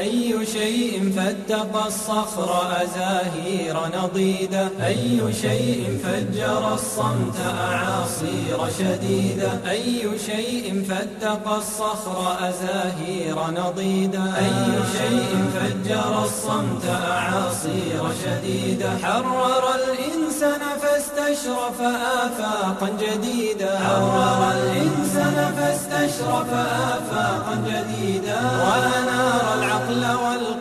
أي شيء فاتق الصخر أزاهير نضيدة أي شيء فجر الصمت أعاصير شديدة أي شيء فاتق الصخر أزاهير نضيدة أي شيء فجر الصمت أعاصير شديدة حرر الإنسان فاستشرف آفاقا جديدة حرر الإنسان فاستشرف آفاقا جديدة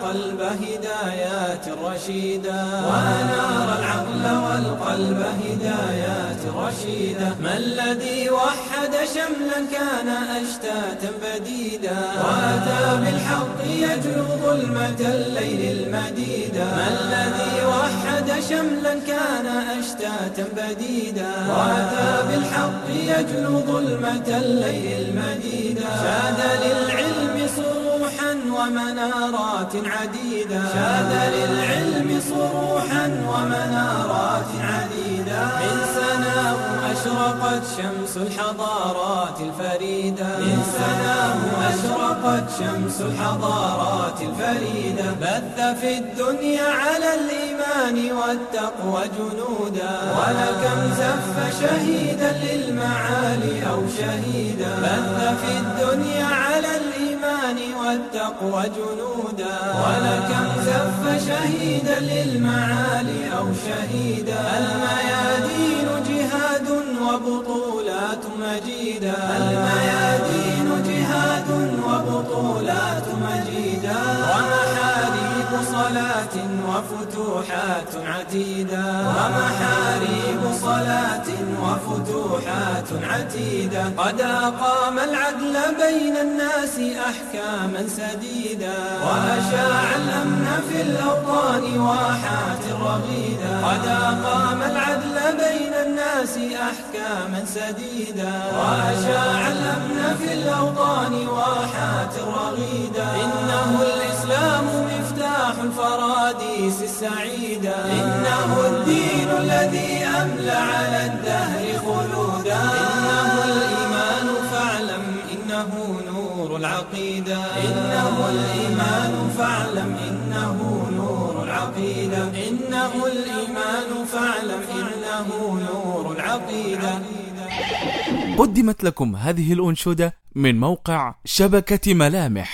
والقلب هدايات رشيدة. وأنار العقل والقلب هدايات رشيدة. ما الذي وحد شملا كان أشتاتا بديدا وأتى بالحق يجلو ظلمة الليل المديدا ما الذي وحد شملا كان أشتاتا بديدا وأتى بالحق يجلو ظلمة الليل المديدا شاد للعلم ومنارات عديدة. شاد للعلم صروحا ومنارات عديدة. من سناه أشرقت شمس الحضارات الفريدة. من سناه أشرقت شمس الحضارات الفريدة. بث في الدنيا على الإيمان والتقوى جنودا. ولكم زف شهيدا للمعالي أو شهيدا. بث في الدنيا على الإيمان والتقوى جنودا. ولكم زف شهيدا للمعالي أو شهيدا. الميادين جهاد وبطولات مجيدا. الميادين صلاة وفتوحات عتيدا ومحاريب صلاة وفتوحات عتيدا قد أقام العدل بين الناس أحكاما سديدا. وأشاع الأمن في الأوطان واحات رغيدا. قد أقام العدل بين الناس أحكاما سديدا. وأشاع الأمن في الأوطان واحات رغيدا. إنه الإسلام مفتاح الفراديس السعيدة. إنه الدين الذي أملى على الدهر خلودا. إنه الإيمان فاعلم إنه نور العقيدة. إنه الإيمان فاعلم إنه نور العقيدة. إنه الإيمان فاعلم إنه نور العقيدة. قدمت لكم هذه الأنشودة من موقع شبكة ملامح.